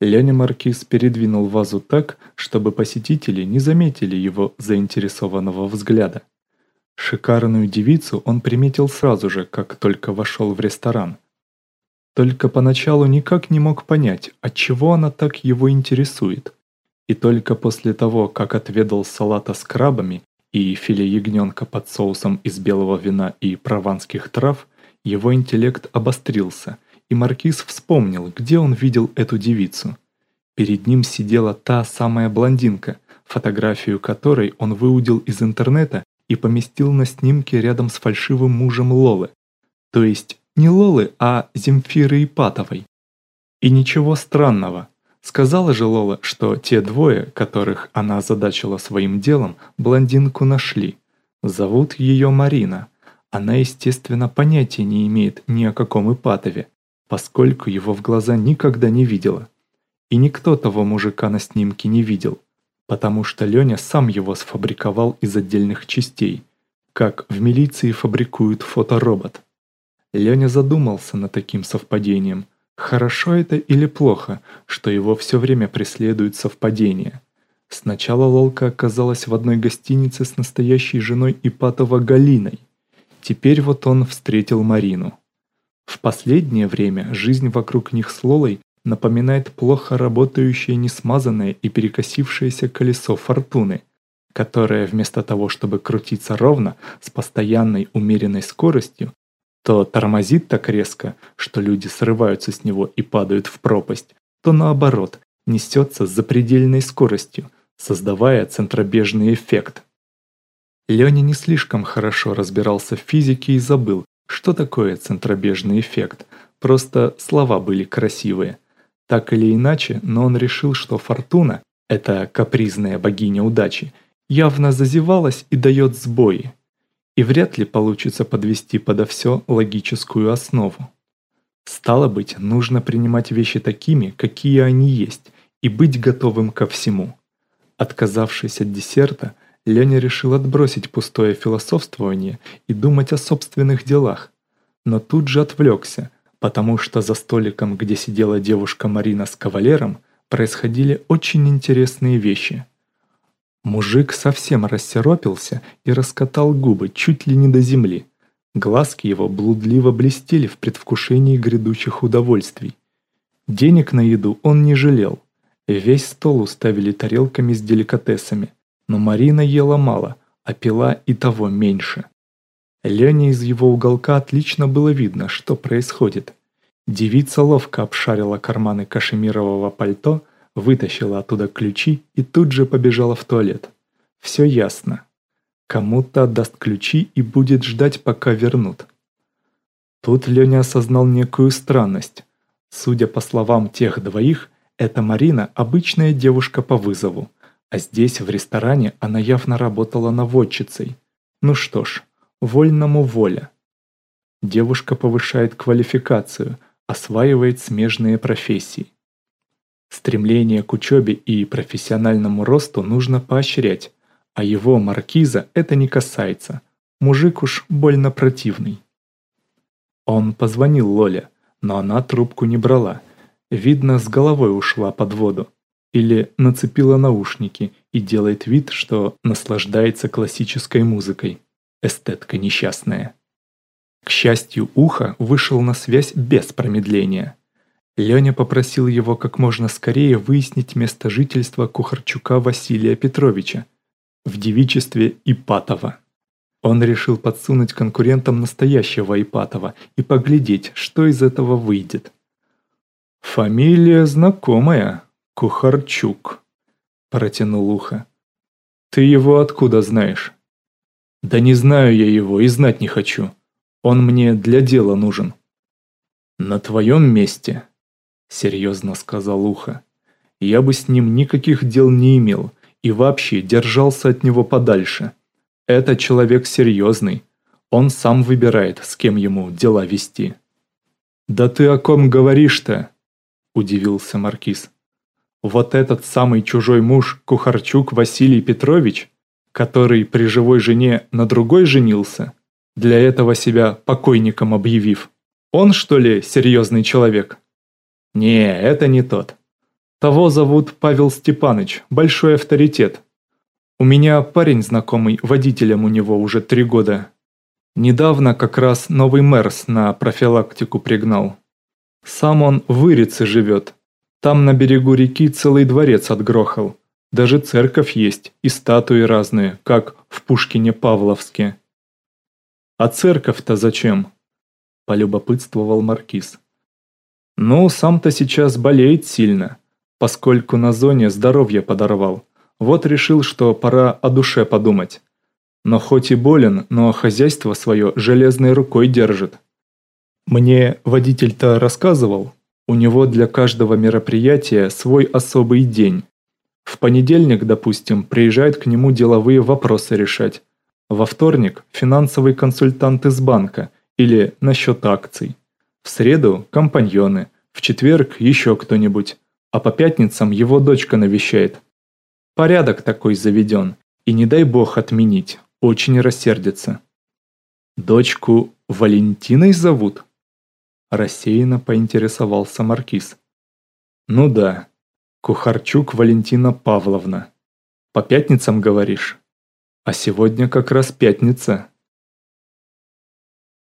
Леня Маркиз передвинул вазу так, чтобы посетители не заметили его заинтересованного взгляда. Шикарную девицу он приметил сразу же, как только вошел в ресторан. Только поначалу никак не мог понять, отчего она так его интересует. И только после того, как отведал салата с крабами и филе ягненка под соусом из белого вина и прованских трав, его интеллект обострился – и Маркиз вспомнил, где он видел эту девицу. Перед ним сидела та самая блондинка, фотографию которой он выудил из интернета и поместил на снимке рядом с фальшивым мужем Лолы. То есть не Лолы, а Земфиры Ипатовой. И ничего странного. Сказала же Лола, что те двое, которых она озадачила своим делом, блондинку нашли. Зовут ее Марина. Она, естественно, понятия не имеет ни о каком Ипатове поскольку его в глаза никогда не видела. И никто того мужика на снимке не видел, потому что Леня сам его сфабриковал из отдельных частей, как в милиции фабрикуют фоторобот. Леня задумался над таким совпадением. Хорошо это или плохо, что его все время преследуют совпадения? Сначала Лолка оказалась в одной гостинице с настоящей женой Ипатова Галиной. Теперь вот он встретил Марину. В последнее время жизнь вокруг них с Лолой напоминает плохо работающее несмазанное и перекосившееся колесо фортуны, которое вместо того, чтобы крутиться ровно, с постоянной умеренной скоростью, то тормозит так резко, что люди срываются с него и падают в пропасть, то наоборот, несется с запредельной скоростью, создавая центробежный эффект. Леня не слишком хорошо разбирался в физике и забыл, что такое центробежный эффект? Просто слова были красивые. Так или иначе, но он решил, что Фортуна, эта капризная богиня удачи, явно зазевалась и дает сбои. И вряд ли получится подвести подо все логическую основу. Стало быть, нужно принимать вещи такими, какие они есть, и быть готовым ко всему. Отказавшись от десерта – Леня решил отбросить пустое философствование и думать о собственных делах. Но тут же отвлекся, потому что за столиком, где сидела девушка Марина с кавалером, происходили очень интересные вещи. Мужик совсем рассеропился и раскатал губы чуть ли не до земли. Глазки его блудливо блестели в предвкушении грядущих удовольствий. Денег на еду он не жалел. Весь стол уставили тарелками с деликатесами, но Марина ела мало, а пила и того меньше. Лене из его уголка отлично было видно, что происходит. Девица ловко обшарила карманы кашемирового пальто, вытащила оттуда ключи и тут же побежала в туалет. Все ясно. Кому-то отдаст ключи и будет ждать, пока вернут. Тут Леня осознал некую странность. Судя по словам тех двоих, эта Марина обычная девушка по вызову, а здесь, в ресторане, она явно работала наводчицей. Ну что ж, вольному воля. Девушка повышает квалификацию, осваивает смежные профессии. Стремление к учебе и профессиональному росту нужно поощрять, а его маркиза это не касается. Мужик уж больно противный. Он позвонил Лоле, но она трубку не брала. Видно, с головой ушла под воду. Или нацепила наушники и делает вид, что наслаждается классической музыкой. Эстетка несчастная. К счастью, Ухо вышел на связь без промедления. Леня попросил его как можно скорее выяснить место жительства Кухарчука Василия Петровича в девичестве Ипатова. Он решил подсунуть конкурентам настоящего Ипатова и поглядеть, что из этого выйдет. «Фамилия знакомая», «Кухарчук», — протянул ухо. «Ты его откуда знаешь?» «Да не знаю я его и знать не хочу. Он мне для дела нужен». «На твоем месте», — серьезно сказал ухо, — «я бы с ним никаких дел не имел и вообще держался от него подальше. Это человек серьезный, он сам выбирает, с кем ему дела вести». «Да ты о ком говоришь-то?» – удивился Маркиз. Вот этот самый чужой муж Кухарчук Василий Петрович, который при живой жене на другой женился, для этого себя покойником объявив. Он, что ли, серьезный человек? Не, это не тот. Того зовут Павел Степаныч, большой авторитет. У меня парень знакомый, водителем у него уже три года. Недавно как раз новый мэрс на профилактику пригнал. Сам он в Ирице живет. Там на берегу реки целый дворец отгрохал. Даже церковь есть и статуи разные, как в Пушкине-Павловске. «А церковь-то зачем?» – полюбопытствовал Маркиз. «Ну, сам-то сейчас болеет сильно, поскольку на зоне здоровье подорвал. Вот решил, что пора о душе подумать. Но хоть и болен, но хозяйство свое железной рукой держит. Мне водитель-то рассказывал, у него для каждого мероприятия свой особый день. В понедельник, допустим, приезжает к нему деловые вопросы решать. Во вторник – финансовый консультант из банка или насчет акций. В среду – компаньоны, в четверг – еще кто-нибудь, а по пятницам его дочка навещает. Порядок такой заведен, и не дай бог отменить, очень рассердится. Дочку Валентиной зовут? Рассеянно поинтересовался Маркиз. Ну да, Кухарчук Валентина Павловна. По пятницам говоришь? А сегодня как раз пятница.